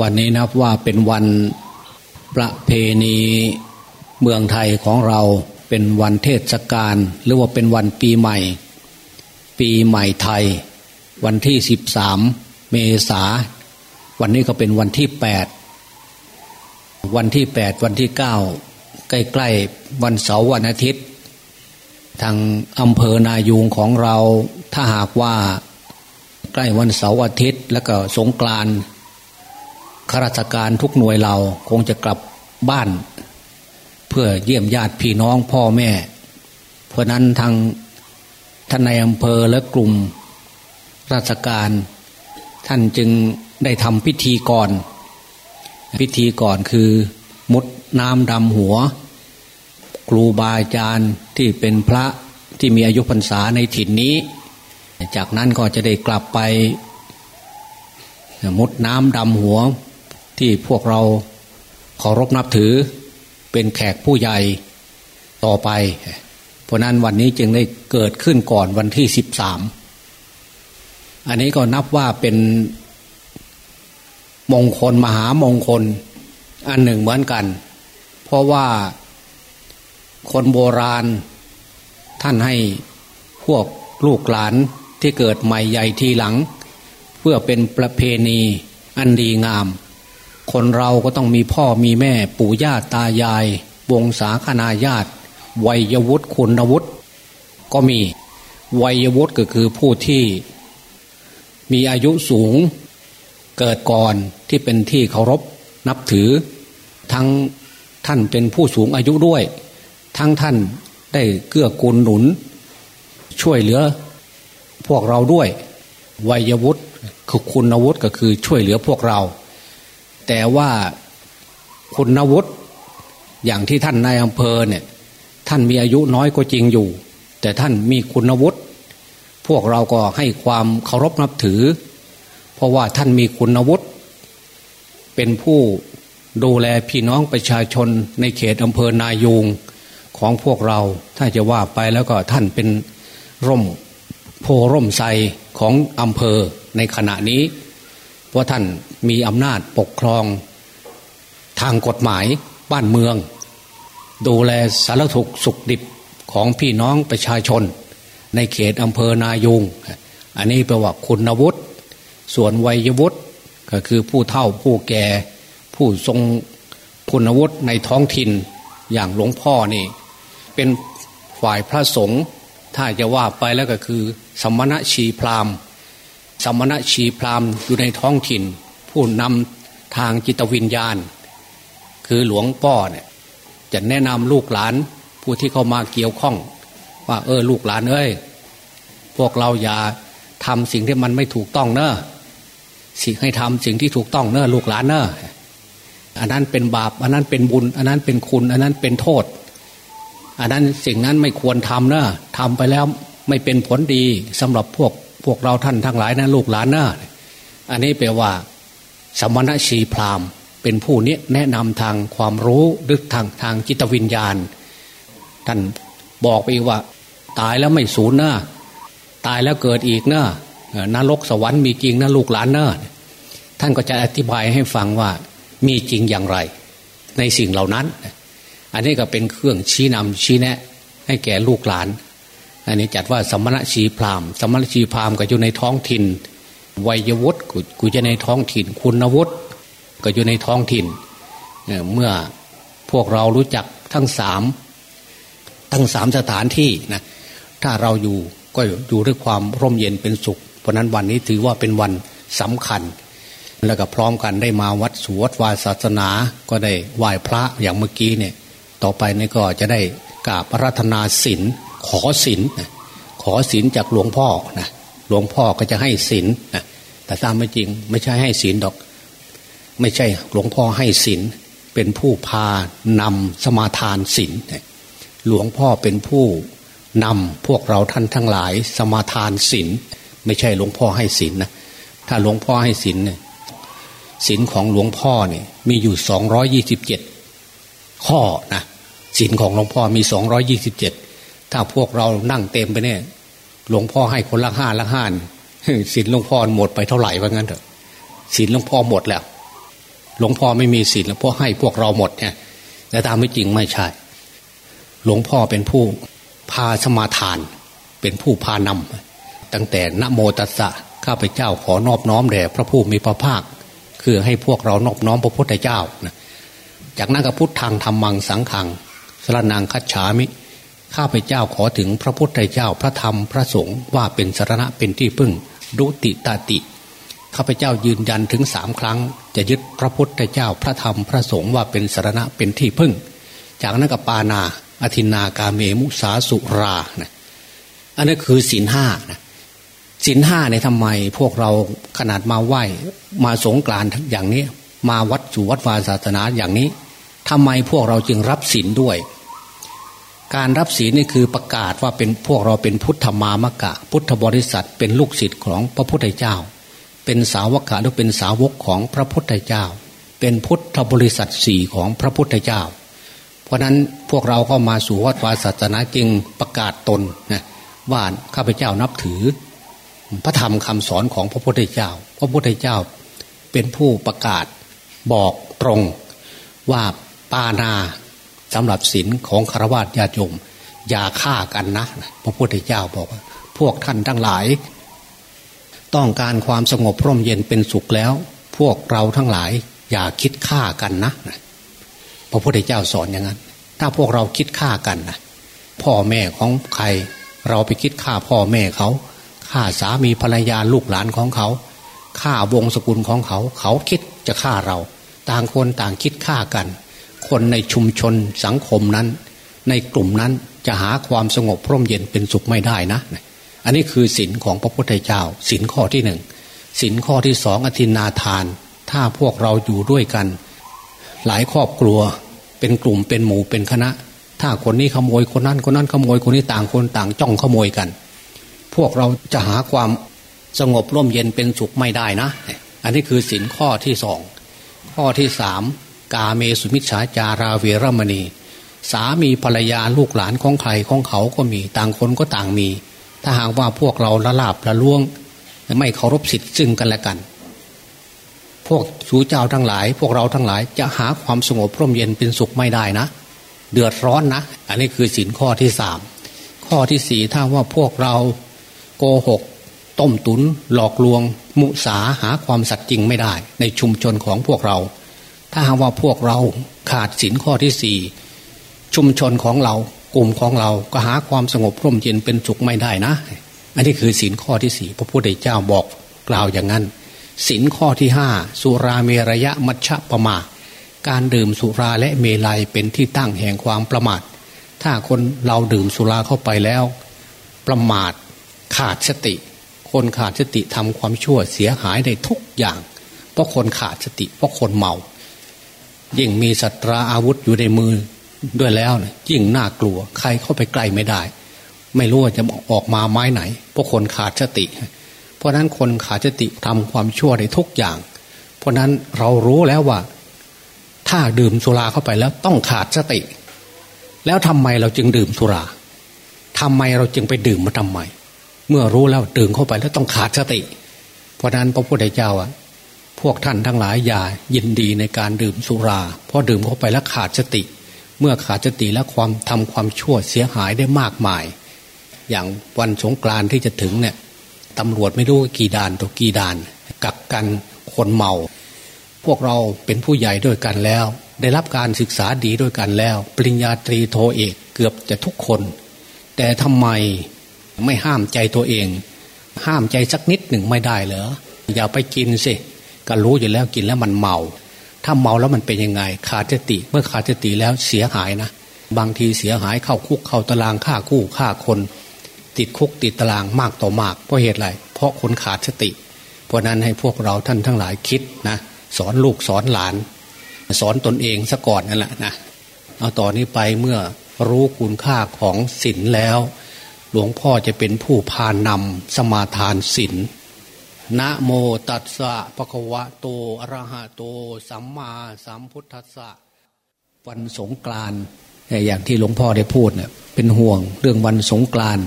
วันนี้นับว่าเป็นวันประเพณีเมืองไทยของเราเป็นวันเทศกาลหรือว่าเป็นวันปีใหม่ ปีใหม่ไทย วันที่สิบสามเมษา วันนี้ก็เป็นวันที่แปดวันที่แปดวันที่เก้าใกล้ๆวันเสาร์วันอาทิตย์ ทางอำเภอนายูงของเราถ้าหากว่าใกล้วันเสาร์อาทิตย์ แล้วก็สงกรานต์ ข้าราชการทุกหน่วยเราคงจะกลับบ้าน เพื่อเยี่ยมญาติพี่น้องพ่อแม่ เพราะนั้นทางท่านในอำเภอและกลุ่มราชการ ท่านจึงได้ทำพิธีก่อน พิธีก่อนคือมุดน้ำดำหัว ครูบาอาจารย์ที่เป็นพระที่มีอายุพรรษาในถิ่นนี้ จากนั้นก็จะได้กลับไปมุดน้ำดำหัว ที่พวกเราเคารพนับถือเป็นแขกผู้ใหญ่ต่อไป เพราะนั้นวันนี้จึงได้เกิดขึ้นก่อนวันที่สิบสามอันนี้ก็นับว่าเป็นมงคลมหามงคลอันหนึ่งเหมือนกัน เพราะว่าคนโบราณ ท่านให้พวกลูกหลานที่เกิดใหม่ใหญ่ทีหลัง เพื่อเป็นประเพณีอันดีงาม คนเราก็ต้องมีพ่อมีแม่ ปู่ย่าตายาย วงศาคณาญาติวัยวุฒิคุณวุฒิก็มีวัยวุฒิก็คือผู้ที่ มีอายุสูง เกิดก่อนที่เป็นที่เคารพนับถือ ทั้งท่านเป็นผู้สูงอายุด้วย ทั้งท่านได้เกื้อกูลหนุน ช่วยเหลือ พวกเราด้วย วัยวุฒิคือคุณวุฒิก็คือช่วยเหลือพวกเรา แต่ว่าคุณวุฒิอย่างที่ท่านนายอำเภอเนี่ย ท่านมีอายุน้อยก็จริงอยู่ แต่ท่านมีคุณวุฒิพวกเราก็ให้ความเคารพนับถือ เพราะว่าท่านมีคุณวุฒิเป็นผู้ดูแลพี่น้องประชาชนในเขตอำเภอนายูงของพวกเราถ้าจะว่าไปแล้วก็ท่านเป็นร่มโพร่มไทรของอำเภอในขณะนี้ เพราะท่าน มีอำนาจปกครองทางกฎหมายบ้านเมือง ดูแลสารถุกสุขดิบของพี่น้องประชาชน ในเขตอำเภอนายุง อันนี้แปลว่าคุณวุฒิส่วนวัยวุฒิก็คือผู้เฒ่าผู้แก่ผู้ทรงคุณวุฒิในท้องถิ่นอย่างหลวงพ่อนี่ เป็นฝ่ายพระสงฆ์ถ้าจะว่าไปแล้วก็คือ สมณะชีพรามสมณะชีพรามอยู่ในท้องถิ่น ผู้นำทางจิตวิญญาณ คือหลวงพ่อเนี่ยจะแนะนำลูกหลานผู้ที่เข้ามาเกี่ยวข้อง ว่าเออลูกหลานเอ้ยพวกเราอย่าทำสิ่งที่มันไม่ถูกต้องเนอะสิ่งให้ทำสิ่งที่ถูกต้องเนอะลูกหลานเนอะอันนั้นเป็นบาป อันนั้นเป็นบุญ อันนั้นเป็นคุณ อันนั้นเป็นโทษ อันนั้นสิ่งนั้นไม่ควรทำเนอะทำไปแล้วไม่เป็นผลดีสำหรับพวกพวกเราท่านทั้งหลายนะลูกหลานเนอะอันนี้แปลว่า สมณชีพราหมณ์ เป็นผู้นี้แนะนำทางความรู้ดึกทางทางจิตวิญญาณ ท่านบอกไปว่า ตายแล้วไม่สูญเนะตายแล้วเกิดอีกเนะนรกสวรรค์มีจริงนะลูกหลานเนะท่านก็จะอธิบายให้ฟังว่ามีจริงอย่างไร ในสิ่งเหล่านั้น อันนี้ก็เป็นเครื่องชี้นำชี้แนะ ให้แก่ลูกหลาน อันนี้จัดว่าสมณชีพรามสมณชีพรามก็อยู่ในท้องถิ่น วัยวุฒิกูจะในท้องถิ่น คุณวุฒิก็อยู่ในท้องถิ่นเมื่อพวกเรารู้จักทั้งสามทั้งสามสถานที่นะถ้าเราอยู่ก็อยู่ด้วยความร่มเย็นเป็นสุข เพราะนั้นวันนี้ถือว่าเป็นวันสำคัญ แล้วก็พร้อมกันได้มาวัดสวดวาศาสนา ก็ได้ไหว้พระอย่างเมื่อกี้เนี่ย ต่อไปนี่ก็จะได้กราบรัตนาศีลขอศีลขอศีลจากหลวงพ่อนะหลวงพ่อก็จะให้ศีลนะ แต่ตามไม่จริง ไม่ใช่ให้ศีลดอก ไม่ใช่หลวงพ่อให้ศีลเป็นผู้พานำสมาทานศีลหลวงพ่อเป็นผู้นำพวกเราท่านทั้งหลาย สมาทานศีลไม่ใช่หลวงพ่อให้ศีลนนะถ้าหลวงพ่อให้ศีลเนี่ยศีลของหลวงพ่อเนี่ยมีอยู่สองร้อยี่สิบเจ็ดข้อนะศีลของหลวงพ่อมีสองร้อยี่สิบเจ็ดถ้าพวกเรานั่งเต็มไปเนี่ย หลวงพ่อให้คนละห้าละห้าน ศีลหลวงพ่อหมดไปเท่าไหร่ว่างั้นเถอะศีลหลวงพ่อหมดแล้ว หลวงพ่อไม่มีศีลแล้วพ่อให้พวกเราหมดเนี่ยแต่ตามไม่จริงไม่ใช่ หลวงพ่อเป็นผู้พาสมาทาน เป็นผู้พานำตั้งแต่นโมตัสสะข้าพเจ้าขอนอบน้อมแด่พระผู้มีพระภาค คือให้พวกเรานอบน้อมพระพุทธเจ้านะจากนั้นก็พุทธทางธรรมังสังขังสรนางคัจฉามิ ข้าพเจ้าขอถึงพระพุทธเจ้าพระธรรมพระสงฆ์ว่าเป็นสารณะเป็นที่พึ่ง ดุติตาติข้าพเจ้ายืนยันถึงสามครั้ง จะยึดพระพุทธเจ้าพระธรรมพระสงฆ์ว่าเป็นสารณะเป็นที่พึ่ง จากนั้นก็ปานาอธินากาเมมุสาสุรานะอันนี้คือศีลห้านะศีลห้าในทำไมพวกเราขนาดมาไหว้มาสงกรานอย่างนี้ มาวัดสู่วัดวาศาสนาอย่างนี้ทำไมพวกเราจึงรับศีลด้วย การรับศีลนี่คือประกาศว่าเป็นพวกเราเป็นพุทธมามกะ พุทธบริษัทเป็นลูกศิษย์ของพระพุทธเจ้า เป็นสาวกะหรือเป็นสาวกของพระพุทธเจ้า เป็นพุทธบริษัทสี่ของพระพุทธเจ้า เพราะนั้นพวกเราก็มาสู่วัดวาศาสนาจึงประกาศตนนะว่าข้าพเจ้านับถือ พระธรรมคำสอนของพระพุทธเจ้า พระพุทธเจ้าเป็นผู้ประกาศบอกตรงว่าปานา สำหรับศีลของคารวะญาติโยม อย่าฆ่ากันนะ พระพุทธเจ้าบอกว่า พวกท่านทั้งหลาย ต้องการความสงบร่มเย็นเป็นสุขแล้ว พวกเราทั้งหลาย อย่าคิดฆ่ากันนะพระพุทธเจ้าสอนอย่างนั้น ถ้าพวกเราคิดฆ่ากันนะพ่อแม่ของใคร เราไปคิดฆ่าพ่อแม่เขาฆ่าสามีภรรยาลูกหลานของเขาฆ่าวงศกุลของเขา เขาคิดจะฆ่าเรา ต่างคนต่างคิดฆ่ากัน คนในชุมชนสังคมนั้น ในกลุ่มนั้นจะหาความสงบพร่มเย็นเป็นสุขไม่ได้นะ อันนี้คือศินของพระพุทธเจ้าศินข้อที่หนึ่งศินข้อที่สองอธินาทาน ถ้าพวกเราอยู่ด้วยกัน หลายครอบครัวเป็นกลุ่มเป็นหมู่เป็นคณะ ถ้าคนนี้ขโมยคนนั้นคนนั้นขโมยคนนี้ต่างคนต่างจ้องขโมยกัน พวกเราจะหาความสงบร่มเย็นเป็นสุขไม่ได้นะ อันนี้คือศินข้อที่สองข้อที่สาม กาเมสุมิชฌาจาราเวรมณี สามีภรรยาลูกหลานของใครของเขาก็มีต่างคนก็ต่างมี ถ้าหากว่าพวกเราละลาบละล่วง ไม่เคารพสิทธิ์ซึ่งกันและกัน พวกสูเจ้าทั้งหลาย พวกเราทั้งหลายจะหาความสงบร่มเย็นเป็นสุขไม่ได้นะ เดือดร้อนนะ อันนี้คือสินข้อที่สามข้อที่สี่ถ้าว่าพวกเราโกหกต้มตุนหลอกลวง มุสาหาความสัตย์จริงไม่ได้ ในชุมชนของพวกเรา ถ้าหากว่าพวกเราขาดสินข้อที่สี่ชุมชนของเรากลุ่มของเราก็หาความสงบร่มเย็นเป็นสุขไม่ได้นะ อันนี้คือสินข้อที่สี่พระพุทธเจ้าบอกกล่าวอย่างนั้นสินข้อที่ห้าสุราเมรยะมัชฌะประมา การดื่มสุราและเมลัยเป็นที่ตั้งแห่งความประมาท ถ้าคนเราดื่มสุราเข้าไปแล้ว ประมาทขาดสติ คนขาดสติทำความชั่วเสียหายในทุกอย่าง เพราะคนขาดสติ เพราะคนเมา ยิ่งมีสัตราอาวุธอยู่ในมือด้วยแล้วนะยิ่งน่ากลัว ใครเข้าไปใกล้ไม่ได้ ไม่รู้ว่าจะออกมาไม้ไหนเพราะคนขาดสติ เพราะนั้นคนขาดสติทำความชั่วในทุกอย่าง เพราะนั้นเรารู้แล้วว่า ถ้าดื่มสุราเข้าไปแล้วต้องขาดสติ แล้วทำไมเราจึงดื่มสุราทำไมเราจึงไปดื่มมาทำไม เมื่อรู้แล้วดื่มเข้าไปแล้วต้องขาดสติ เพราะนั้นพระพุทธเจ้าอะ พวกท่านทั้งหลายอย่ายินดีในการดื่มสุรา เพราะดื่มเข้าไปแล้วขาดสติ เมื่อขาดสติแล้วความทำความชั่วเสียหายได้มากมาย อย่างวันสงกรานที่จะถึงเนี่ยตำรวจไม่รู้กี่ด่านตัวกี่ด่าน กักกันคนเมา พวกเราเป็นผู้ใหญ่ด้วยกันแล้ว ได้รับการศึกษาดีด้วยกันแล้ว ปริญญาตรีโทเอกเกือบจะทุกคน แต่ทำไมไม่ห้ามใจตัวเอง ห้ามใจสักนิดหนึ่งไม่ได้เหรออย่าไปกินสิ ก็รู้อยู่แล้วกินแล้วมันเมา ถ้าเมาแล้วมันเป็นยังไง ขาดสติ เมื่อขาดสติแล้วเสียหายนะ บางทีเสียหายเข้าคุกเข้าตารางฆ่าคู่ฆ่าคน ติดคุกติดตารางมากต่อมากเพราะเหตุไร เพราะคนขาดสติ เพราะนั้นให้พวกเราท่านทั้งหลายคิดนะสอนลูกสอนหลาน สอนตนเองซะก่อนนั่นแหละนะเอาต่อนนี้ไปเมื่อรู้คุณค่าของศีลแล้ว หลวงพ่อจะเป็นผู้พานำสมาทานศีล นะโมตัสสะปะคะวะโตอะระหะโต สัมมาสัมพุทธัสสะวันสงกรานอย่างที่หลวงพ่อได้พูดเนี่ยเป็นห่วงเรื่องวันสงกราน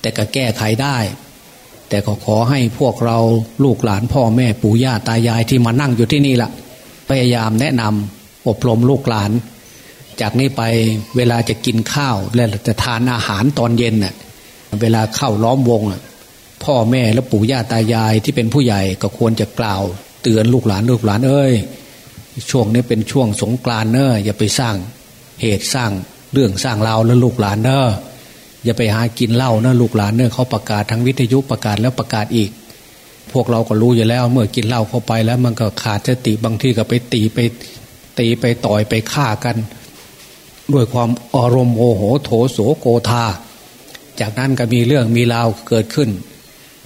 แต่ก็แก้ไขได้ แต่ก็ขอให้พวกเราลูกหลานพ่อแม่ปู่ย่าตายายที่มานั่งอยู่ที่นี่ละพยายามแนะนำอบรมลูกหลาน จากนี้ไปเวลาจะกินข้าวและจะทานอาหารตอนเย็นน่ะเวลาเข้าล้อมวง พ่อแม่และปู่ย่าตายายที่เป็นผู้ใหญ่ก็ควรจะกล่าว เตือนลูกหลานลูกหลานเอ้ยช่วงนี้เป็นช่วงสงกรานเนอะอย่าไปสร้างเหตุสร้างเรื่องสร้างราวแล้วลูกหลานเนอะอย่าไปหากินเหล้านะลูกหลานเนอะเขาประกาศทางวิทยุประกาศแล้วประกาศอีก พวกเราก็รู้อยู่แล้ว เมื่อกินเหล้าเข้าไปแล้วมันก็ขาดสติบางที่ก็ไปตีไปตีไปต่อยไปฆ่ากัน ด้วยความอารมณ์โอโหโถโสโกธาจากนั้นก็มีเรื่องมีราวเกิดขึ้น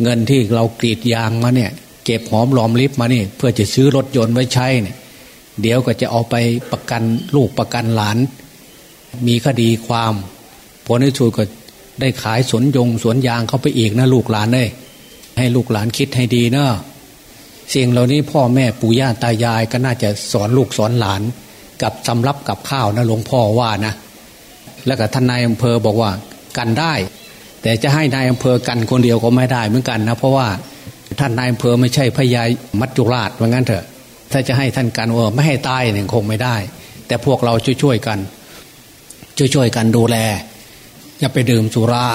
เงินที่เรากรีดยางมาเนี่ย เก็บหอมหลอมลิบมานี่ เพื่อจะซื้อรถยนต์ไว้ใช้เนี่ย เดี๋ยวก็จะเอาไปประกันลูกประกันหลาน มีคดีความผลในสุดก็ได้ขายสวนยงสวนยางเข้าไปอีกนะลูกหลานเลยให้ลูกหลานคิดให้ดีเนอะสิ่งเหล่านี้พ่อแม่ปู่ย่าตายายก็น่าจะสอนลูกสอนหลาน กับสำรับกับข้าวนะหลวงพ่อว่านะ แล้วก็ท่านนายอำเภอบอกว่ากันได้ แต่จะให้นายอำเภอกันคนเดียวก็ไม่ได้เหมือนกันนะเพราะว่าท่านนายอำเภอไม่ใช่พญายมัจจุราชว่างั้นเถอะ ถ้าจะให้ท่านกันว่าไม่ให้ตายเนี่ยคงไม่ได้ แต่พวกเราช่วยๆกัน ช่วยๆกันดูแล อย่าไปดื่มสุรา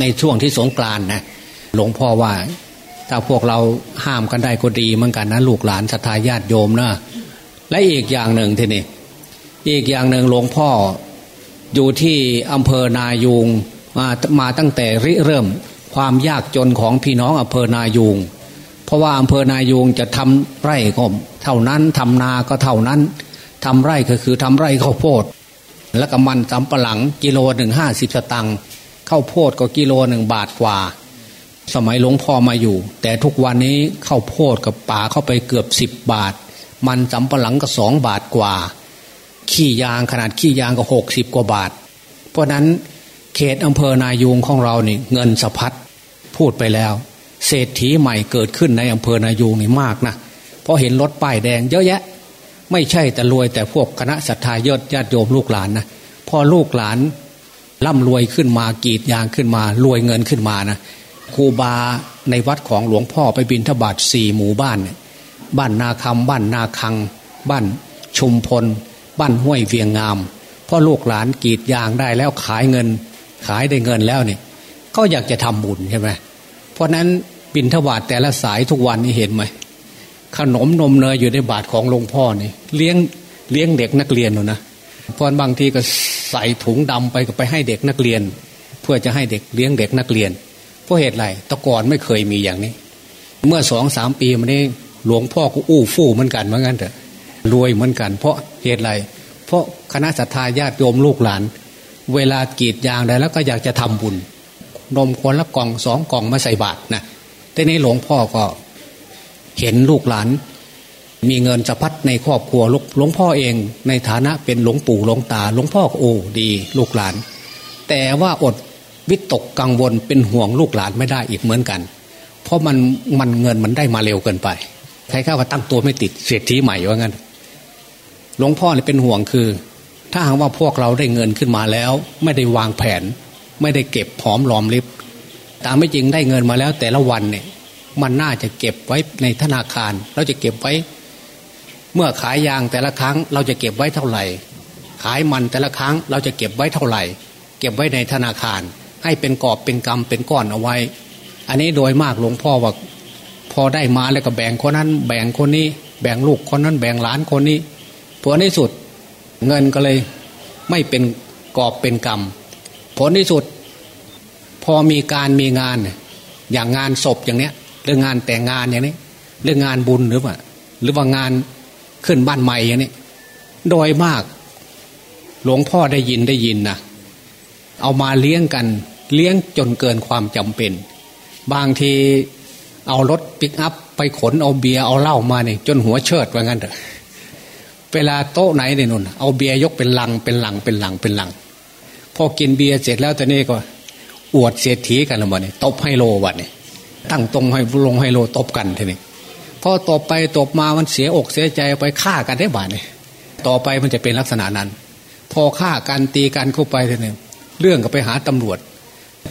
ในช่วงที่สงกรานนะหลวงพ่อว่า ถ้าพวกเราห้ามกันได้ก็ดีเหมือนกันนะลูกหลานศรัทธาญาติโยมนะและอีกอย่างหนึ่งทีนี้อีกอย่างหนึ่งหลวงพ่ออยู่ที่อำเภอนายูง มามาตั้งแต่ริเริ่มความยากจนของพี่น้องอำเภอนายูงเพราะว่าอำเภอนายูงจะทำไร่ก็เท่านั้นทำนาก็เท่านั้นทำไร่ก็คือทำไร่ข้าวโพด แล้วก็มันสำปะหลังกิโลหนึ่งห้าสิบสตังค์ข้าวโพดก็กิโลหนึ่งบาทกว่า สมัยหลวงพ่อมาอยู่ แต่ทุกวันนี้ข้าวโพดกับป่าเข้าไปเกือบสิบบาท มันสำปะหลังก็สองบาทกว่า ขี้ยางขนาดขี้ยางก็หกสิบกว่าบาท เพราะนั้น เขตอำเภอนายูงของเรานี่เงินสะพัดพูดไปแล้ว เศรษฐีใหม่เกิดขึ้นในอำเภอนายูงนี่มากนะเพราะเห็นรถป้ายแดงเยอะแยะ ไม่ใช่แต่รวยแต่พวกคณะศรัทธายอดญาติโยมลูกหลานนะพอลูกหลานร่ำรวยขึ้นมากีดยางขึ้นมารวยเงินขึ้นมานะครูบาในวัดของหลวงพ่อไปบินทบาทสี่หมู่บ้านเนี่ยบ้านนาคำบ้านนาคัง บ้านชุมพล บ้านห้วยเวียงงามพ่อลูกหลานกีดยางได้แล้วขายเงิน ขายได้เงินแล้วเนี่ย ก็อยากจะทำบุญใช่ไหมเพราะนั้นบินทบาทแต่ละสายทุกวันนี่เห็นไหมขนมนมเนยอยู่ในบาทของหลวงพ่อนี่เลี้ยงเลี้ยงเด็กนักเรียนนะพอบางทีก็ใส่ถุงดำไปก็ไปให้เด็กนักเรียน เพื่อจะให้เด็กเลี้ยงเด็กนักเรียนเพราะเหตุไรตะกอนไม่เคยมีอย่างนี้ เมื่อสองสามปีมานี้หลวงพ่อก็อู้ฟู่เหมือนกันเหมือนกันเถอะรวยเหมือนกัน เพราะเหตุไรเพราะคณะสัตยาญาติโยมลูกหลาน เวลากรีดยางได้แล้วก็อยากจะทำบุญ นมคนละกล่องสองกล่องมาใส่บาตรนะแต่ในหลวงพ่อก็เห็นลูกหลาน มีเงินสะพัดในครอบครัวหลวงพ่อเอง ในฐานะเป็นหลวงปู่หลวงตาหลวงพ่อก็โอ้ดีลูกหลาน แต่ว่าอดวิตกกังวลเป็นห่วงลูกหลานไม่ได้อีกเหมือนกัน เพราะมันมันเงินมันได้มาเร็วเกินไปใครเข้าก็ตั้งตัวไม่ติดเศรษฐีใหม่ว่างั้นหลวงพ่อเนี่ยเป็นห่วงคือ ถ้าหากว่าพวกเราได้เงินขึ้นมาแล้ว ไม่ได้วางแผน ไม่ได้เก็บหอมรอมริบตามไม่จริงได้เงินมาแล้ว แต่ละวันเนี่ย มันน่าจะเก็บไว้ในธนาคาร เราจะเก็บไว้ เมื่อขายยางแต่ละครั้ง เราจะเก็บไว้เท่าไหร่ ขายมันแต่ละครั้ง เราจะเก็บไว้เท่าไหร่ เก็บไว้ในธนาคาร ให้เป็นกอบเป็นกำเป็นก้อนเอาไว้ อันนี้โดยมากหลวงพ่อว่าพอได้มาแล้วก็แบ่งคนนั้น แบ่งคนนี้ แบ่งลูกคนนั้น แบ่งหลานคนนี้ผลที่สุด เงินก็เลยไม่เป็นกอบเป็นกรรม ผลที่สุด พอมีการมีงาน อย่างงานศพอย่างเนี้ยเรื่องงานแต่งงานอย่างนี้เรื่องงานบุญหรือว่าหรือว่างานขึ้นบ้านใหม่อย่างนี้โดยมาก หลวงพ่อได้ยินได้ยินนะเอามาเลี้ยงกัน เลี้ยงจนเกินความจำเป็น บางทีเอารถปิกอัพไปขนเอาเบียร์เอาเหล้ามาเนี่ยจนหัวเชิดว่างั้นเถอะ เวลาโต๊ะไหนเนี่ยนุ่นเอาเบียร์ยกเป็นลังเป็นลังเป็นลังเป็นลัง พอกินเบียร์เสร็จแล้วตอนนี้ก็ อวดเศรษฐีกันละวันนี้ตบไฮโลวันนี้ตั้งตรงให้ลงไฮโลตบกันทีนี้พอตบไปตบมามันเสียอกเสียใจไปฆ่ากันได้บ้านนี่ต่อไปมันจะเป็นลักษณะนั้น พอฆ่ากันตีกันเข้าไปทีนี้เรื่องก็ไปหาตำรวจ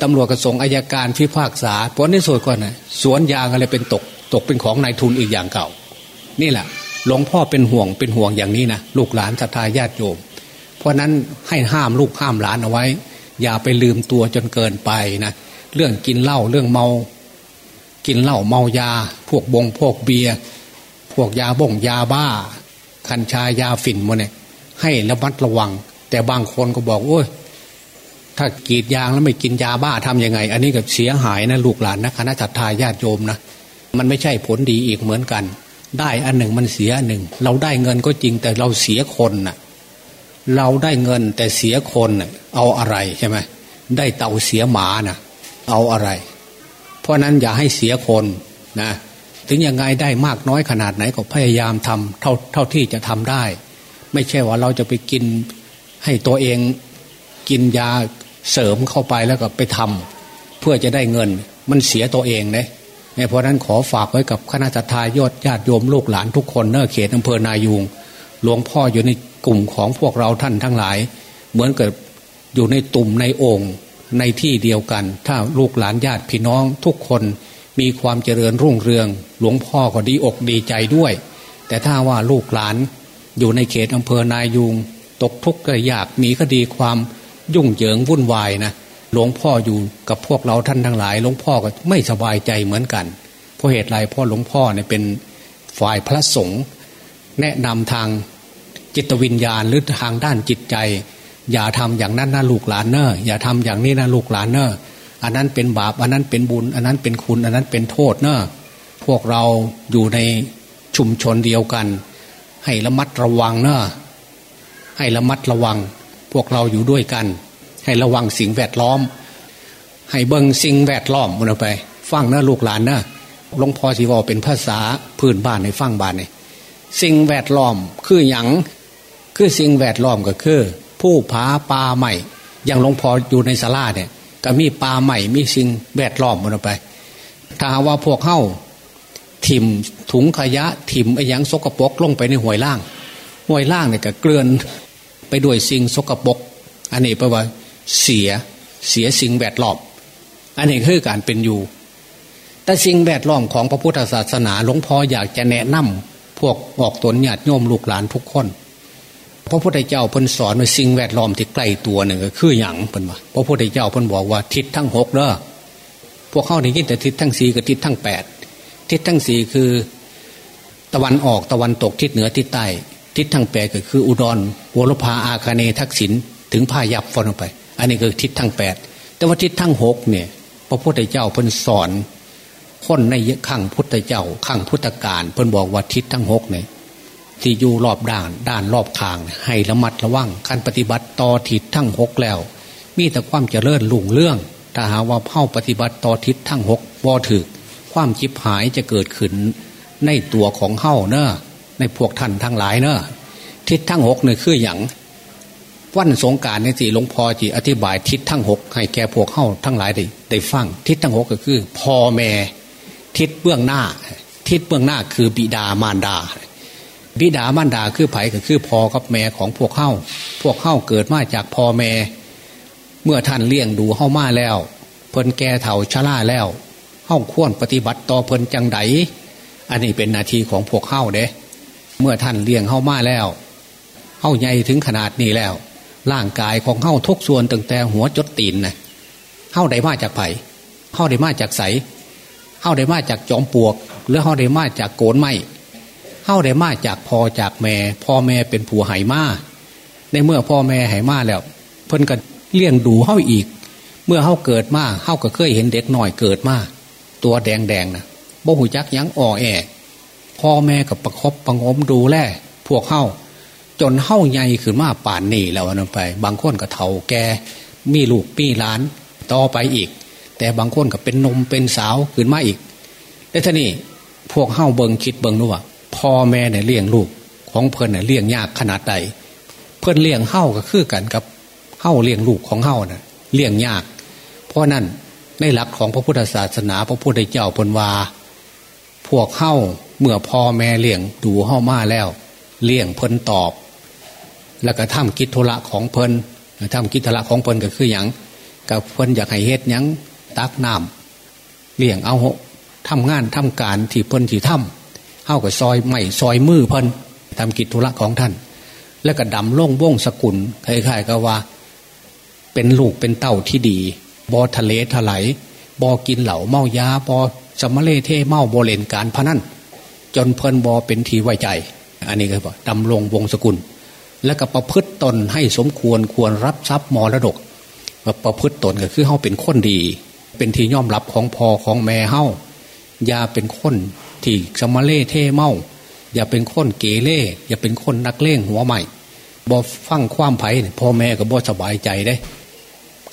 ตำรวจก็ส่งอายการพิพากษาผลในส่วนก่อนนะสวนยางอะไรเป็นตก ตกเป็นของนายทุนอีกอย่างเก่า นี่แหละ หลวงพ่อเป็นห่วงเป็นห่วงอย่างนี้นะลูกหลานศรัทธาญาติโยม เพราะนั้นให้ห้ามลูกห้ามหลานเอาไว้ อย่าไปลืมตัวจนเกินไปนะเรื่องกินเหล้าเรื่องเมา กินเหล้าเมายา พวกบงพวกเบียร์พวกยาบ่งยาบ้า คัญชายาฝิ่นมันเนี่ยให้ระมัดระวัง แต่บางคนก็บอกโอ้ยถ้ากีดยางแล้วไม่กินยาบ้าทํำยังไง อันนี้ก็เสียหายนะลูกหลานนะคณะจัตตาญาติโยมนะมันไม่ใช่ผลดีอีกเหมือนกัน ได้อันหนึ่งมันเสียอันหนึ่ง เราได้เงินก็จริงแต่เราเสียคนน่ะ เราได้เงินแต่เสียคนเอาอะไรใช่ไหมได้เต่าเสียหมาน่ะ เอาอะไร เพราะนั้นอย่าให้เสียคนนะถึงยังไงได้มากน้อยขนาดไหนก็พยายามทำเท่าเท่าที่จะทำได้ ไม่ใช่ว่าเราจะไปกินให้ตัวเองกินยาเสริมเข้าไปแล้วก็ไปทำเพื่อจะได้เงิน มันเสียตัวเองเลย เพราะนั้นขอฝากไว้กับคณะทายอดญาติโยมลูกหลานทุกคนเนอเขตอำเภอนายูงหลวงพ่ออยู่ในกลุ่มของพวกเราท่านทั้งหลาย เหมือนกับอยู่ในตุ่มในโอ่งในที่เดียวกัน ถ้าลูกหลานญาติพี่น้องทุกคนมีความเจริญรุ่งเรือง หลวงพ่อก็ดีอกดีใจด้วย แต่ถ้าว่าลูกหลานอยู่ในเขตอำเภอนายูงตกทุกข์ก็ยากมีคดีความยุ่งเหยิงวุ่นวายนะ หลวงพ่ออยู่กับพวกเราท่านทั้งหลาย หลวงพ่อก็ไม่สบายใจเหมือนกันเพราะเหตุไรพราะหลวงพ่อเนี่ยเป็นฝ่ายพระสงฆ์แนะนำทางจิตวิญญาณหรือทางด้านจิตใจ อย่าทำอย่างนั้นนะลูกหลานเนออย่าทำอย่างนี้นะลูกหลานเนออันนั้นเป็นบาปอันนั้นเป็นบุญ อันนั้นเป็นคุณ อันนั้นเป็นโทษเนอพวกเราอยู่ในชุมชนเดียวกัน ให้ระมัดระวังเนอให้ระมัดระวัง พวกเราอยู่ด้วยกัน ให้ระวังสิ่งแวดล้อม ให้เบิงสิ่งแวดล้อมมันไป ฟังนะลูกหลานนะหลวงพ่อสิวอเป็นภาษาพื้นบ้านในฟังบ้านนี่สิ่งแวดล้อมคืออย่างคือสิ่งแวดล้อมก็คือ ผู้ผาป่าใหม่อย่างหลวงพ่ออยู่ในศาลาเนี่ย ก็มีป่าใหม่มีสิ่งแวดล้อมมันไป ถ้าว่าพวกเข้าถิ่มถุงขยะถิ่มไอ้ยังสกปรกลงไปในห่วยล่างห่วยล่างเนี่ยก็เกลื่อนไปด้วยสิ่งสกปรกอันนี้แปลว่า เสียเสียสิ่งแวดล้อมอันนี้คือการเป็นอยู่ แต่สิ่งแวดล้อมของพระพุทธศาสนาหลวงพ่ออยากจะแนะนำพวกออกตนญาติโยมลูกหลานทุกคนพระพุทธเจ้าเพิ่นสอนว่าสิ่งแวดล้อมที่ใกล้ตัวหนึ่งก็คืออย่างเพิ่นว่าพระพุทธเจ้าเพิ่นบอกว่าทิศทั้งหกเด้อพวกเข้าในยินแต่ทิศทั้งสี่กับทิศทั้งแปดทิศทั้งสี่คือตะวันออกตะวันตกทิศเหนือทิศใต้ ทิศทั้งแปดก็คืออุดรวรพาอาคาเนทักษิณถึงพายับฟอนออกไป อันนี้คือทิศทั้งแปดแต่ว่าทิศทั้งหกเนี่ย พระพุทธเจ้าเพิ่นสอนคนในยข้างพุทธเจ้าข้างพุทธการเพิ่นบอกว่าทิศทั้งหกเนี่ยที่อยู่รอบด้านด้านรอบคาง ให้ระมัดระวังการปฏิบัติต่อทิศทั้งหกแล้ว มีแต่ความเจริญลุ่งเรื่อง ถ้าหาว่าเผ่าปฏิบัติต่อทิศทั้งหกบ่ถึก ความจิบหายจะเกิดขึ้น ในตัวของเฮ้าเนอะในพวกท่านทั้งหลายเนอะทิศทั้งหกเนี่ยคืออย่าง วันสงการนสี่หลวงพ่อจีอธิบายทิศทั้งหกให้แก่พวกเฮ้าทั้งหลายได้ได้ฟังทิศทั้งหกก็คือพ่อแม่ทิศเบื้องหน้า ทิศเบื้องหน้าคือบิดามารดา บิดามารดาคือไผ่ก็คือพ่อกับแม่ของพวกเข้าพวกเข้าเกิดมาจากพ่อแม่ เมื่อท่านเลี้ยงดูเข้ามาแล้ว เพิ่นแก่เถ่าชราแล้วเข้าควรปฏิบัติต่อเพิ่นจังไดอันนี้เป็นนาทีของพวกเข้าเด้ เมื่อท่านเลี้ยงเข้ามาแล้วเข้าใหญ่ถึงขนาดนี้แล้ว ร่างกายของเข้าทุกส่วนตั้งแต่หัวจดตีนนะเข้าได้มาจากไผ่เข้าได้มาจากใสเข้าได้มาจากจอมปลวก หรือเข้าได้มาจากโกนไม้เข้าได้มาจากพ่อจากแม่พ่อแม่เป็นผัวไหมาในเมื่อพ่อแม่ไหมาแล้ว เพิ่นก็เลี้ยงดูเข้าอีก เมื่อเข้าเกิดมาเข้าก็เคยเห็นเด็กหน่อยเกิดมาตัวแดงแดงนะบ่หูจักยังอ่อแอพ่อแม่กับประครบประงมดูแลพวกเข้า จนเข้าใหญ่ขึ้นมาป่านนี่แล้วนั่นไป บางคนก็เฒ่าแก่มีลูกมีหลาน ต่อไปอีก แต่บางคนก็เป็นนมเป็นสาวขึ้นมาอีกแต่ท่านี่พวกเข้าเบิงคิดเบิงนู้ว่าพ่อแม่เนี่ยเลี้ยงลูก ของเพื่อนเนี่ยเลี้ยงยากขนาดใดเพื่อนเลี้ยงเข้าก็คือกันกับเข้าเลี้ยงลูกของเข้าน่ะเลี้ยงยาก เพราะนั่นในหลักของพระพุทธศาสนาพระพุทธเจ้าพนวาพวกเข้าเมื่อพ่อแม่เลี้ยงดูเข้ามาแล้ว เลี้ยงเพิ่นตอบ แล้วก็ทำกิจธุระของเพิ่นทำกิจธุระของเพิ่นก็คืออย่างกับเพิ่นอยากให้เฮ็ดยังตักน้ำเลี้ยงเอาทำงานทำการที่เพิ่นที่ทำเฮ้ากับซอยไม่ซอยมือเพิ่นทำกิจธุระของท่าน แล้วก็ดำล่งว่งสกุลคล้ายๆก็ว่า เป็นลูกเป็นเต้าที่ดีบอทะเลถลายบอกินเหล่าเมายาบอสมเลเทเมาบอเลนการพนันจนเพลินบอเป็นทีไว้ใจ อันนี้ก็บอกดำรงวงสกุล แล้วก็ประพฤตตนให้สมควรควรรับทรัพย์มรดกประพฤตตนก็คือเฮาเป็นคนดี เป็นที่ยอมรับของพอของแม่เฮาอย่าเป็นคนที่สมเล่เท่เมาอย่าเป็นคนเกเร่อย่าเป็นคนนักเลงหัวใหม่บอฟังความไผ่พ่อแม่ก็บอสบายใจได้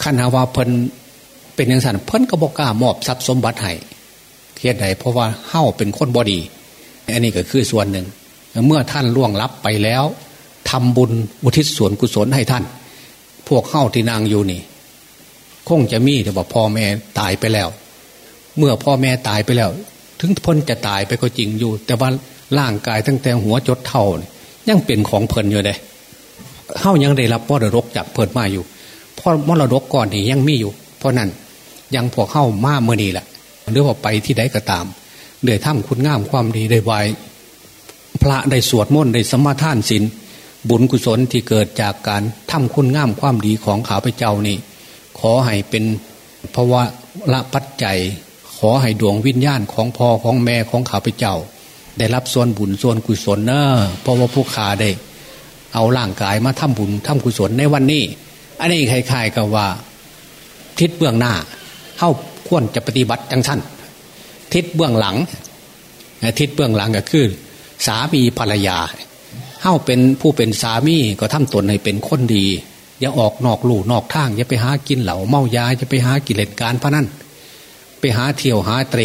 ขันหาว่าเพิ่นเป็นอย่างสันเพิ่นก็บอกกล้ามอบทรัพย์สมบัติให้เครียดใดเพราะว่าเฮ้าเป็นคนบอดี อันนี้ก็คือส่วนหนึ่ง เมื่อท่านล่วงลับไปแล้ว ทำบุญอุทิศส่วนกุศลให้ท่าน พวกเฮ้าที่นางอยู่นี่ คงจะมีแต่ว่าพ่อแม่ตายไปแล้ว เมื่อพ่อแม่ตายไปแล้ว ถึงพ้นจะตายไปก็จริงอยู่ แต่ว่าร่างกายตั้งแต่หัวจดเท่ายังเป็นของเพลินอยู่เลยเฮ้ายังได้รับมรดกจากเพลินมาอยู่พราะมรดกก่อนนี่ยังมีอยู่ เพราะนั้นยังพวกเข้ามาเมื่อนี้แหละหรือว่าไปที่ใดก็ตามเดือดถ้ำคุณงามความดีได้ไวพระได้สวดมนต์ได้สมาทานศีล บุญกุศลที่เกิดจากการทำคุณงามความดีของข้าพเจ้านี่ ขอให้เป็นภาวะละปัจจัย ขอให้ดวงวิญญาณของพ่อของแม่ของข้าพเจ้า ได้รับส่วนบุญส่วนกุศลเนอะเพราะว่าผู้ขาได้ เอาร่างกายมาทำบุญทำกุศลในวันนี้ อันนี้คล้ายๆกับว่า ทิศเบื้องหน้าเข้าควรจะปฏิบัติจังสั้นทิศเบื้องหลังทิศเบื้องหลังก็คือ สามีภรรยา เข้าเป็นผู้เป็นสามีก็ทำตนให้เป็นคนดี อย่าออกนอกลู่นอกทาง อย่าไปหากินเหล่าเมายาอย่าไปหากิเลสการพนันไปหาเที่ยวหาเตร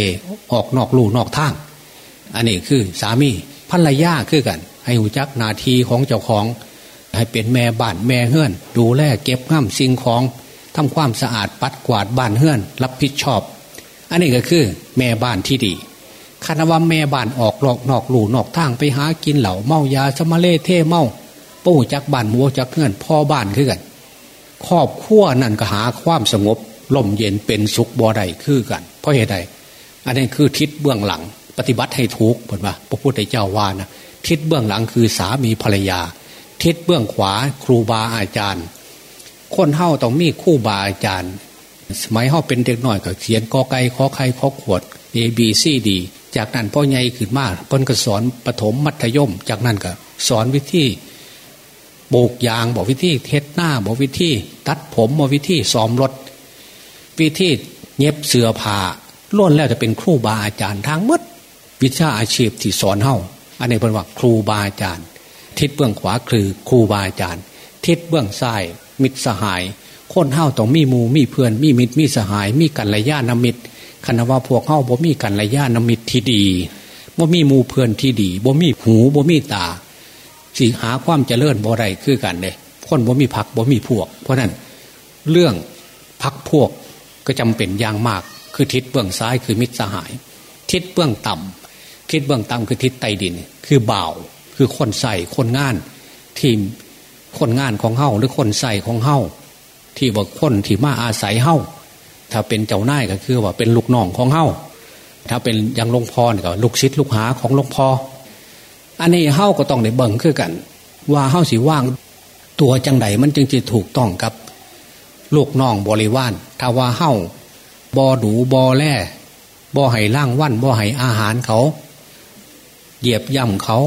ออกนอกลู่นอกทาง อันนี้คือสามีภรรยาคือกัน ให้หูจักนาทีของเจ้าของ ให้เป็นแม่บ้านแม่เฮือน ดูแลเก็บง่ำสิ่งของทำความสะอาดปัดกวาดบ้านเฮือน รับผิดชอบ อันนี้ก็คือแม่บ้านที่ดี คณะว่าแม่บ้านออกหลอกนอกหลู่นอกทางไปหากินเหล่าเมายาสมาเล่เท่เมาปู่จักบ้านมัวจักเฮือนพ่อบ้านคือกันครอบครัวนั่นก็หาความสงบลมเย็นเป็นสุขบ่อใดคือกัน เพราะเหตุใดอันนี้คือทิศเบื้องหลัง ปฏิบัติให้ถูกเหมือนว่าพระพุทธเจ้าว่านะทิศเบื้องหลังคือสามีภรรยา ทิศเบื้องขวาครูบาอาจารย์ คนเฮ้าต้องมีคู่บาอาจารย์ สมัยเฮ้าเป็นเด็กหน่อยก็เขียนกอไก่ขอไข่ขอขวด A B C D จากนั้นพ่อใหญ่ขึ้นมาเพิ่นก็สอนปฐมมัธยม จากนั้นก็ สอนวิธีโบกยางบอกวิธีเทศหน้าบอกวิธีตัดผมบอกวิธีซ้อมรถ วิธีเย็บเสื้อผ้าล้วนแล้วจะเป็นครูบาอาจารย์ทางมดวิชาอาชีพที่สอนเฮ้าอันนี้เป็นว่าครูบาอาจารย์ ทิศเบื้องขวาคือครูบาอาจารย์ ทิศเบื้องซ้ายมิตรสหาย คนเฮ้าต้องมีมูมีเพื่อน มีมิตรมีสหาย มีกันระยะนมิตร คณะว่าพวกเฮ้าบ่มีกันระยะนมิตรที่ดีบ่มีมูเพื่อนที่ดีบ่มีหูบ่มีตาสิหาความเจริญบ่ไรคือกันเลยคนบ่มีพักบ่มีพวก เพราะนั้นเรื่องพักพวกก็จำเป็นอย่างมาก คือทิศเบื้องซ้ายคือมิตรสหาย ทิศเบื้องต่ำทิศเบื้องต่ำคือทิศใต้ดิน คือเบาคือคนใส่คนงานที่คนงานของเฮ้าหรือคนใส่ของเฮ้าที่บอกคนที่มาอาศัยเฮ้า ถ้าเป็นเจ้านายก็คือว่าเป็นลูกน้องของเฮ้าถ้าเป็นยังลงพอก็ลูกศิษย์ลูกหาของลงพ่ออันนี้เฮ้าก็ต้องได้เบิ่งคือกัน ว่าเฮ้าสีว่าง ตัวจังไดมันจึงจะถูกต้องกับ ลูกน้องบริวารถ้าว่าเฮ้าบอดูบอแล่บอไห้ล่างวันบอไห้อาหารเขา เหยียบย่ำเขา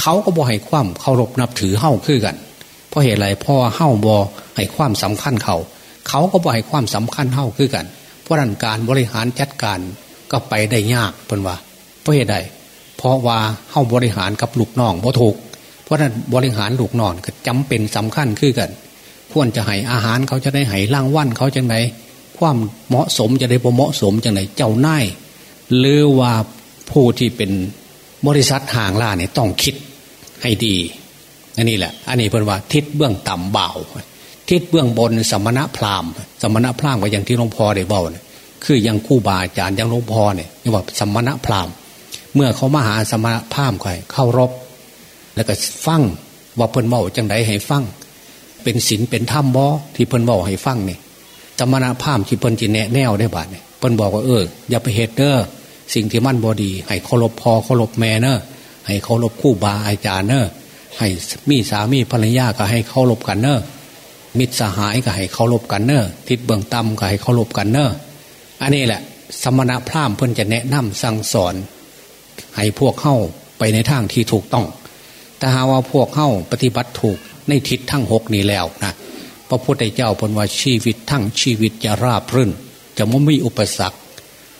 เขาก็บ่ให้ความเคารพนับถือเฮ้าคือกัน เพราะเหตุไรเพราะเฮ้าบ่ให้ความสำคัญเขา เขาก็บ่ให้ความสำคัญเฮ้าคือกัน เพราะนั้นการบริหารจัดการก็ไปได้ยากเป็นว่าเพราะเหตุใดเพราะว่าเฮ้าบริหารกับลูกน้องบ่ถูก เพราะนั้นบริหารลูกน้องก็จำเป็นสำคัญคือกัน ควรจะให้อาหารเขาจะได้ให้ร่างวันเขาจังไหนความเหมาะสมจะได้บ่เหมาะสมจังไหนเจ้านายหรือว่าผู้ที่เป็นบริษัทห่างล่าเนี่ยต้องคิดให้ดีอันนี้แหละ อันนี้เป็นว่าทิศเบื้องต่ำเบา ทิศเบื้องบนสมณะพราหมณ์ สมณะพราหมณ์ก็อย่างที่หลวงพ่อได้บอกเนี่ยคือยังคู่บาอาจารย์ยังหลวงพ่อเนี่ยเรียกว่าสมณะพราหมณ์ เมื่อเขามาหาสมณะพราหมณ์ใครเข้ารบ แล้วก็ฟังว่าเพิ่นเบาจังไดให้ฟังเป็นศีลเป็นธรรมบ่ที่เพิ่นเบาให้ฟังเนี่ยสมณะพราหมณ์ที่เพิ่นจีแนะแนวได้บาดเนี่ยเพิ่นบอกว่าเอออย่าไปเหตุเด้อสิ่งที่มั่นบอดี ให้เคารพพอเคารพแม่เนอให้เคารพคู่บาอาจารย์เนอให้มีสามีภรรยาก็ให้เคารพกันเนอ มิตรสหายก็ให้เคารพกันเนอทิศเบื้องต่ำก็ให้เคารพกันเนออันนี้แหละ สมณะพราหมณ์เพิ่นจะแนะนำสั่งสอน ให้พวกเข้าไปในทางที่ถูกต้อง แต่หาว่าพวกเข้าปฏิบัติถูกในทิศทั้งหกนี้แล้วนะพระพุทธเจ้าพนว่าชีวิตทั้งชีวิตจะราบรื่น จะไม่มีอุปสรรค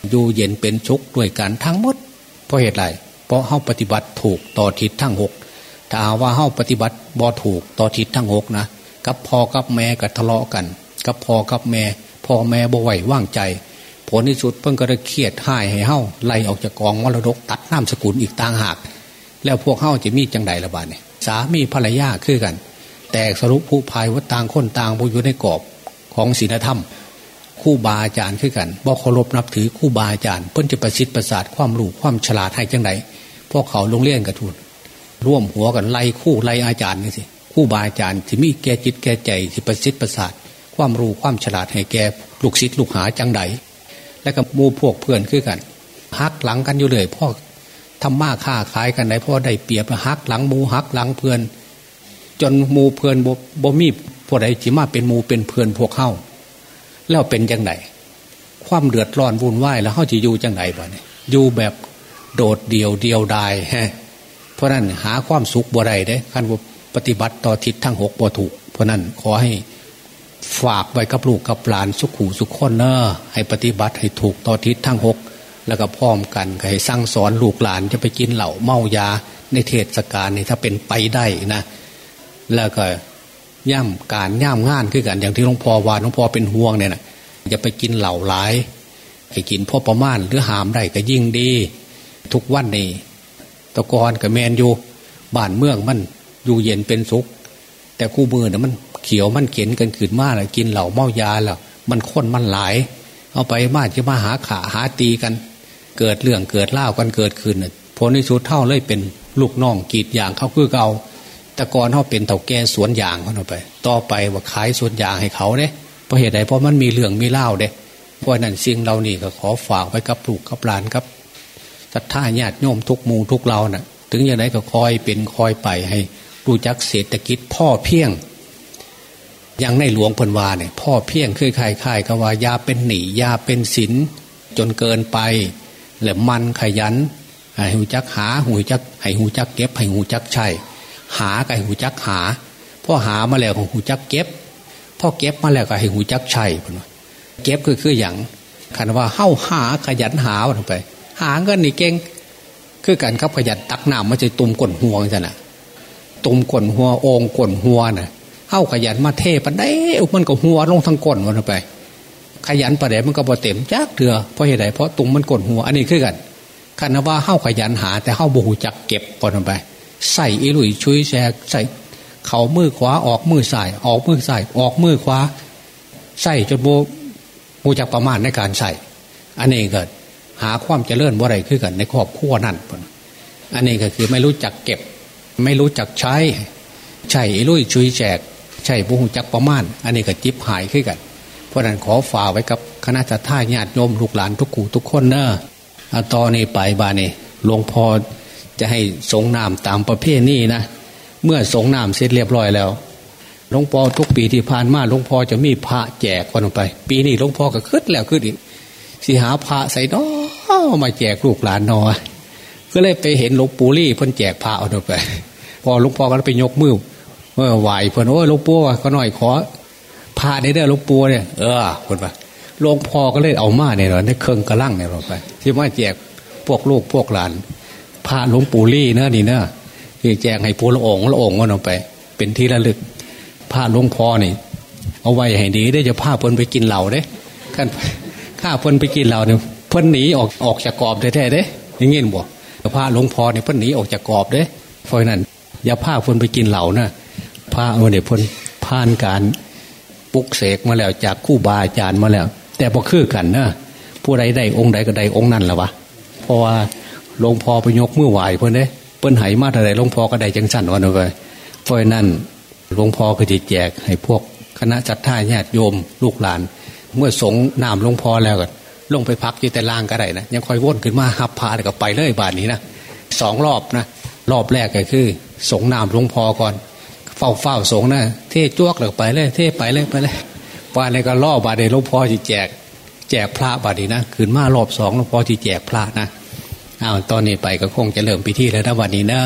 อยู่เย็นเป็นชุกด้วยกันทั้งหมด เพราะเหตุไรเพราะเข้าปฏิบัติถูกต่อทิศทั้งหกถ้าว่าเข้าปฏิบัติบ่ถูกต่อทิศทั้งหกนะ กับพ่อกับแม่ก็ทะเลาะกัน กับพ่อกับแม่พ่อแม่บ่ไหวว่างใจ ผลที่สุดเพิ่งก็เครียดหายให้เข้าไล่ออกจากกองมรดกตัดน้ำสกุลอีกต่างหาก แล้วพวกเข้าจะมีจังใดละบาดเนี่ยสามีภรรยาคือกัน แต่สรุปผู้ภายว่าต่างคนต่างอยู่ในกรอบของศีลธรรม คู่บาอาจารย์ขึ้นกันบอกเคารพนับถือคู่บาอาจารย์เพิ่นจะประสิทธิ์ประสาทความรู้ความฉลาดให้จังไดพวกเขาลงเลี้ยนกระทุนร่วมหัวกันไล่คู่ไล่อาจารย์นี่สิ คู่บาอาจารย์ที่มีแก่จิตแก่ใจที่ประสิทธิ์ประสาท ความรู้ความฉลาดให้แก่ลูกศิษย์ลูกหาจังไดและกับมูพวกเพื่อนขึ้นกันฮักหลังกันอยู่เลยพ่อทำมาค้าขายกันไหนพ่อได้เปรียบฮักหลังมูฮักหลังเพื่อน จนมูเพื่อนบ่มีพวกใดจิมาเป็นมูเป็นเพื่อนพวกเข้าแล้วเป็นจังไดความเดือดร้อนวุ่นวายแล้วเขาจะอยู่จังไดบ่เนี่ยอยู่แบบโดดเดี่ยวเดียวดายฮะเพราะนั้นหาความสุขบ่ได้เด้ขันว่า ปฏิบัติต่อทิศทั้งหกบ่ถูก เพราะนั้นขอให้ฝากไว้กับลูกกับหลานสุขูสุขคนเนอให้ปฏิบัติให้ถูกต่อทิศทั้งหกแล้วก็พร้อมกันให้สร้างสอนลูกหลานจะไปกินเหล่าเมายาในเทศกาลนี่ถ้าเป็นไปได้นะ แล้วก็ย่ำการย่ำงานขึ้นกันอย่างที่หลวงพ่อว่าหลวงพ่อเป็นห่วงเนี่ยนะอย่าไปกินเหล่าหลายให้กินพ่อประมาณหรือหามได้ก็ยิ่งดี ทุกวันนี้ตะกอนกับแมนอยู่บ้านเมืองมัน อยู่เย็นเป็นสุข แต่คู่มือเนี่ยมันเขียวมันเขียนกันขืนมากเลยกินเหล่าเมายาแล้วมันข้นมันหลาย เอาไปมาจะมาหาขาหาตีกัน เกิดเรื่องเกิดเล่ากันเกิดขึ้นผลในสุดเท่าเลยเป็นลูกน้องกีดอย่างเขาคือเกาแต่ก่อนเขาเป็นเต่าแก่สวนยางเขาไป ต่อไปว่าขายสวนยางให้เขาเด้เพราะเหตุใดเพราะมันมีเรื่องมีเล่าเด้เพราะนั้นสิ่งเรานี่ก็ขอฝากไว้กับลูกกับหลานครับศรัทธาญาติโยมทุกมูทุกเรานะ่ะ ถึงอย่างไรก็คอยเป็นคอยไปให้ รู้จักเศรษฐกิจพ่อเพียงยังในหลวงพนวาเนี่ยพ่อเพียงคือใครใครก็ว่ายาเป็นหนียาเป็นศินจนเกินไปและมันขยันให้หูจักหาหูจักให้หูจักเก็บให้หูจักใช่หากับหูจักหาพ่อหามาแล้วของหูจักเก็บพ่อเก็บมาแล้วก็ให้หูจักใช่พนเก็บคือคืออย่างคันว่าเข้าหาขยันหาวันไป หาเงินนี่เก่งคือการขับขยันตักน้ำมันจะตุ่มก้นหัวจังนะ ตุ่มก้นหัวองก้นหัวน่ะเข้าขยันมาเทปันได้มันก็หัวลงทั้งก้นวันไป ขยันประเดี๋ยวมันก็บ่เต็มจักเถื่อเพราะเหตุใดเพราะตุ่มมันก้นหัวอันนี้คือกันคันว่าเข้าขยันหา แต่เข้าบูหูจักเก็บปนไป ใส่อีลุยชุยแชกใส่เขามือขวาออกมือใส่ออกมือใส่ออกมือขวาใส่จนโบมูจักประมาณในการใส่อันนี้เกิดหาความเจริญว่าไรขึ้นกันในครอบครัวนั่นอันนี้ก็คือไม่รู้จักเก็บ ไม่รู้จักใช้ ใช่อีลุยชุยแจก ใช่บุหุจักประมาณ อันนี้ก็จิบหายขึ้นกัน เพราะนั้นขอฝ่าไว้กับคณะท่าญาติโยมลูกหลานทุกขู่ทุกคนเนอะตอนนี้ไปบานี่หลวงพ่อจะให้สงน้ำตามประเภทนี้นะ เมื่อสงน้ำเสร็จเรียบร้อยแล้วหลวงพ่อทุกปีที่ผ่านมาหลวงพ่อจะมีพระแจกคนออกไป ปีนี้หลวงพ่อก็ขึ้นแล้วขึ้นอีกสิหาพระใส่นอมาแจกลูกหลานนอก็เลยไปเห็นหลวงปู่รี่เพิ่นแจกพระออกไป พอหลวงพ่อก็ไปยกมือเมื่อไหวเพิ่นโอ้ยหลวงปู่ก็หน่อยขอพระในเด้หลวงปู่เนี่ยเออเพิ่นไปหลวงพ่อก็เลยเอามาเนี่ยหรอในเครื่องกระลังเนี่ยเราไป ที่มาแจกพวกลูกพวกหลานพระหลวงปู่ลี่เนอะนี่เนอะที่แจงให้ผู้ละองละองก็นอไป เป็นที่ระลึกพระหลวงพ่อนี่ เอาไว้ให้ดีได้จะพาเพิ่นไปกินเหล่าเด้ขั้นข้าเพิ่นไปกินเหล่าเนี่ยเพิ่นหนีออกออกจากกรอบแท้ๆเด้ยังเงี้ยบอกพระหลวงพ่อเนี่ยเพิ่นหนีออกจากกรอบเด้เพราะนั้น อย่าพาเพิ่นไปกินเหล่านะพระเออเนี่ยพนผ่านการปุกเสกมาแล้วจากคู่บาอาจารย์มาแล้ว แต่พอคือกันนะผู้ใดได้องค์ใดก็ได้องค์นั้นละวะเพราะว่าหลวงพ่อไปยกมือไหวเพื่อนเด้เปิ้นไหมาอะไรหลวงพ่อก็ได้จังสั่นวันไปเพราะนั้นหลวงพ่อก็จะแจกให้พวกคณะจัดท่าญาติโยมลูกหลาน เมื่อสงนามหลวงพ่อแล้วก็ลงไปพักอยู่แต่ล่างก็ได้นะยังคอยว่นขึ้นมาหับพาแล้วก็ไปเลยบานนี้นะสองรอบนะรอบแรกก็คือ สงนามหลวงพ่อก่อน เฝ้าเฝ้าสงนะเท่จวกเหลือไปเลย เท่ไปเลยไปเลยบานนี้ก็ล่อบานนี้หลวงพ่อจีแจก แจกพระบานี้นะขืนมารอบสองหลวงพ่อจีแจกพระนะอ้าวตอนนี้ไปก็คงจะเริ่มพิธีแล้วนะวันนี้นะ